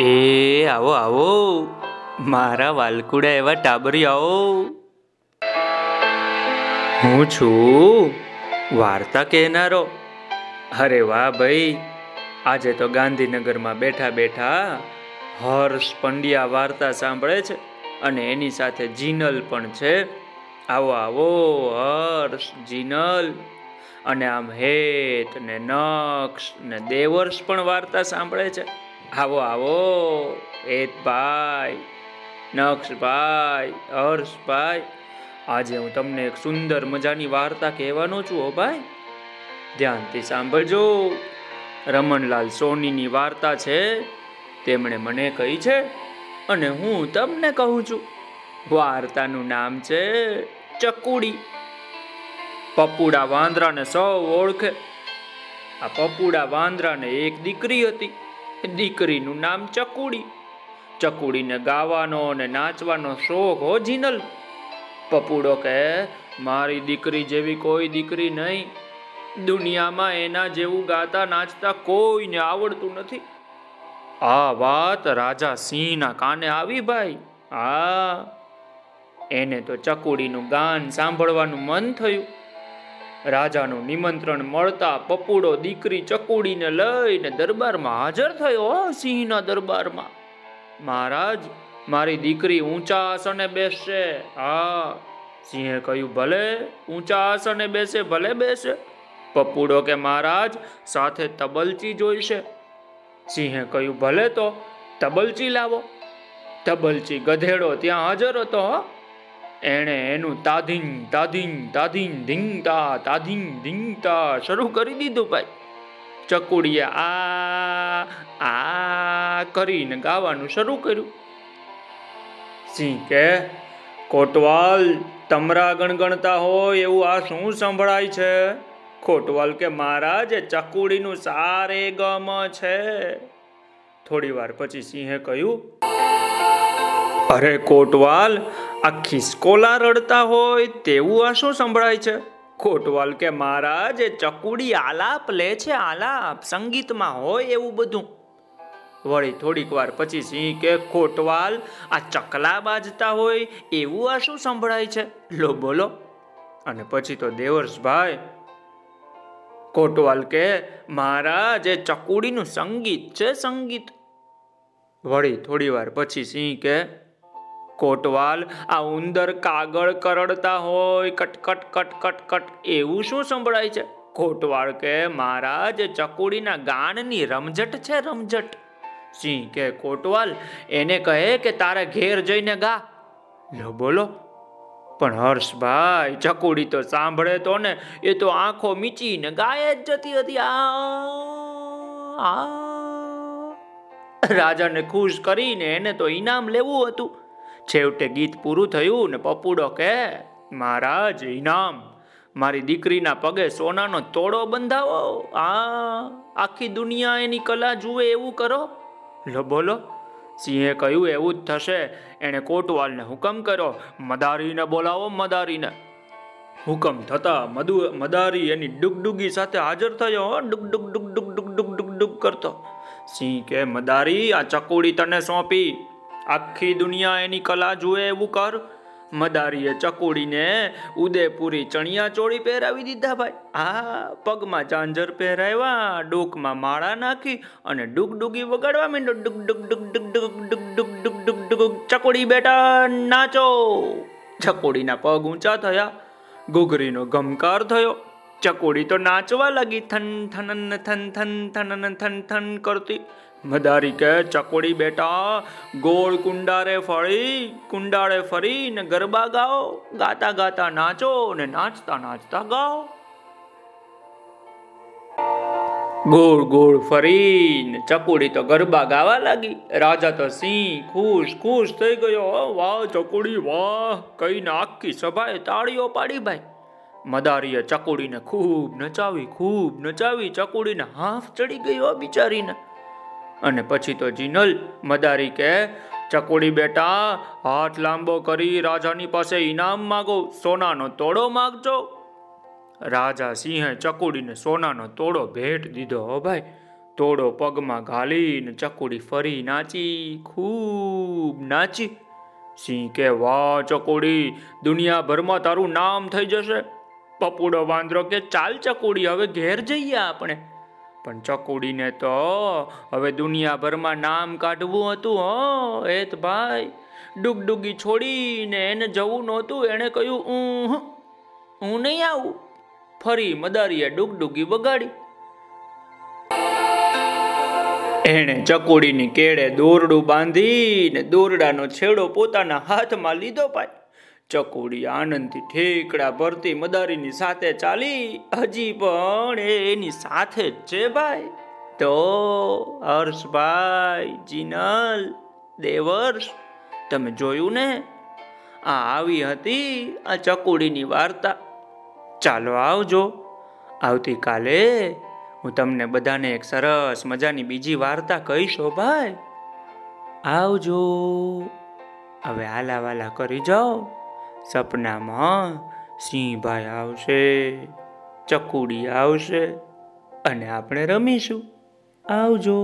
એ, આવો આવો. મારા વાલકુડા એવા ટાબરી, આવો. હું છું વાર્તા કહેનારો. અરે વાહ ભાઈ, આજે તો ગાંધીનગરમાં બેઠા બેઠા હર્ષ પંડ્યા વાર્તા સાંભળે છે અને એની સાથે જીનલ પણ છે. આવો આવો, હર્ષ, જીનલ. અને આમ હેત ને નક્ષ ને દેવર્ષ પણ વાર્તા સાંભળે છે. આવો આવો ભાઈ નક્ષભાઈ, હર્ષભાઈ. આજે હું તમને એક સુંદર મજાની વાર્તા કહેવાનો છું, હો ભાઈ. ધ્યાનથી સાંભળજો. રમણલાલ સોનીની વાર્તા છે, તેમણે મને કહી છે, અને હું તમને કહું છું. વાર્તાનું નામ છે ચકુડી. પપુડા વાંદરાને સૌ ઓળખે. આ પપુડા વાંદરાને એક દીકરી હતી. દીકરીનું નામ ચકુડી. ચકુડીને ગાવાનો અને નાચવાનો શોખ હો જીનલ પપુડો કહે, મારી દીકરી જેવી કોઈ દીકરી નહીં. દુનિયામાં એના જેવું ગાતા નાચતા કોઈને આવડતું નથી. આ વાત રાજા સિંહના કાને આવી ભાઈ. હા. એને તો ચકુડીનું ગાન સાંભળવાનું મન થયું. રાજાનું નિમંત્રણ મળતા પપુડો દીકરી ચકુડીને લઈને દરબારમાં હાજર થયો સિંહના દરબારમાં. મહારાજ, મારી દીકરી ઊંચા આસને બેસશે. હા, સિંહે કહ્યું, ભલે, ઊંચા આસને બેસે, ભલે બેસે. પપુડો કે મહારાજ સાથે તબલચી જોઈશે. સિંહે કહ્યું, ભલે તો તબલચી લાવો. તબલચી ગધેડો ત્યાં હાજર હતો, હો. એણે એનું તાધીન તાધીન તાધીન, ધીંગતા તાધીન, ધીંગતા શરૂ કરી દીધું ભાઈ. ચકુડીએ આ આ કરીને ગાવાનું શરૂ કર્યું. સિંહ કે, કોટવાલ, તમરા ગણગણતા હોય એવું આ શું સંભળાય છે? ખોટવાલ કે, મહારાજ, ચકુડીનું સારે ગમ છે. થોડી વાર પછી સિંહે કહ્યું અરે કોટવાલ, આ ખિસકોલા રડતા હોય તેવું આ શું સંભળાય છે? કોટવાલ કે મહારાજ, એ ચકુડી આલાપ લે છે, આલાપ સંગીતમાં હોય એવું બધું. વળી થોડીક વાર પછી સિંહ કે, કોટવાલ, આ ચકલા બાજતા હોય એવું આ શું સંભળાય છે? લો, બોલો. અને પછી તો દેવર્ષભાઈ, કોટવાલ કે, મહારાજ, એ ચકુડીનું સંગીત છે, સંગીત. વળી થોડી વાર પછી સિંહ કે, કોટવાલ, આ ઉંદર કાગળ કરડતા હોય, કટકટ કટકટ, કટ. એવું શું સંભળાય છે? કોટવાળ કે, મહારાજ, ચકુડીના ગાનની રમઝટ છે, રમઝટ. સિંહ કે, કોટવાલ, એને કહે કે તારે ઘેર જઈને ગા. લો બોલો. પણ હર્ષભાઈ, ચકુડી તો સાંભળે તો ને, એ તો આંખો મીચીને ગાય જ જતી હતી. આ રાજાને ખુશ કરીને એને તો ઈનામ લેવું હતું. છેવટે ગીત પૂરું થયું ને પપુડો કે મહારાજ, ઈનામ. મારી દીકરીના પગે સોનાનો તોડો બંધાવો. આ આખી દુનિયા એની કલા જુએ એવું કરો. લો, બોલો. સિંહે કહ્યું, એવું જ થશે. એણે કોટવાલને હુકમ કર્યો. મદારીને બોલાવો, મદારીને. હુકમ થતા મદુ, મદારી એની ડુગડુગી સાથે હાજર થયો ડુગ ડુગ ડુગ ડુગ ડુગ ડુગ ડુગ કરતો. સિંહ કે મદારી આ ચકુડી તને સોંપી આખી દુનિયા એની કલા જુએ એવું કર મદારીએ ચકુડીને ઉદયપુરી ચણિયા ચોળી પહેરાવી દીધા ભાઈ આ પગમાં ચાંજર પહેરાવ્યા ડોકમાં માળા નાખી અને ડુગ ડુગી વગાડવા માંડ્યો ડુગ ડુગ ડુગ ડુગ ડુગ ડુગ ડુગ ડુગ ડુગ ડુગ ચકોડી બેટા નાચો ચકોડીના પગ ઊંચા થયા ઘૂઘરીનો ગમકાર થયો ચકોડી તો નાચવા લાગી થન થનન થન થન થનન થન થન કરતી. મદારી કે, ચકોડી બેટા, ગોળ કુંડારે ફળી કુંડાળે ફરી ને ગરબા ગાઓ, ગાતા ગાતા નાચો ને નાચતા નાચતા ગાઓ. ગોળ ગોળ ફરી ને ચકુડી તો ગરબા ગાવા લાગી. રાજા તો સિંહ ખુશ ખુશ થઈ ગયો, વાહ, ચકુડી, વાહ કઈને આખી સભાએ તાળીઓ પાડી ભાઈ. મદારીએ ચકુડીને ખૂબ નચાવી ખૂબ નચાવી, ચકુડીને હાફ ચડી ગયો બિચારીને. અને પછી તો જીનલ મદારી કે, ચકોડી બેટા, હાથ લાંબો કરી રાજાની પાસે ઇનામ માગો, સોનાનો તોડો માગજો. રાજા સિંહે ચકુડીને સોનાનો તોડો ભેટ દીધો. હો ભાઈ, તોડો પગમાં ઘાલીને ચકુડી ફરી નાચી, ખૂબ નાચી. સિંહ કે, વાહ, ચકોડી, દુનિયાભરમાં તારું નામ થઈ જશે. પપુડો વાંદરો કે ચાલ ચકુડી, હવે ઘેર જઈએ આપણે. પણ ચકુડીને તો હવે દુનિયાભરમાં નામ કાઢવું હતું, હો, એત ભાઈ. ડુગડુગી છોડીને એને જવું નહોતું, એણે કહ્યું હું હું નહીં આવું. ફરી મદારીએ ડુગડુગી વગાડી. એણે ચકુડીની કેળે દોરડું બાંધીને દોરડાનો છેડો પોતાના હાથમાં લીધો ભાઈ ચકોડી આનંદથી ઠેકડા ભરતી મદારીની સાથે ચાલી. હજી પણ એની સાથે જ છે ભાઈ. તો હર્ષભાઈ, જીનલ, દેવર્ષ, તમે જોયું ને? આ આવી હતી આ ચકુડીની વાર્તા. ચાલો આવજો. આવતીકાલે હું તમને બધાને એક સરસ મજાની બીજી વાર્તા કહીશો ભાઈ. આવજો. હવે આલા કરી જાઓ. સપનામાં સિંહભાઈ આવશે ચકુડી આવશે અને આપણે રમીશું. આવજો.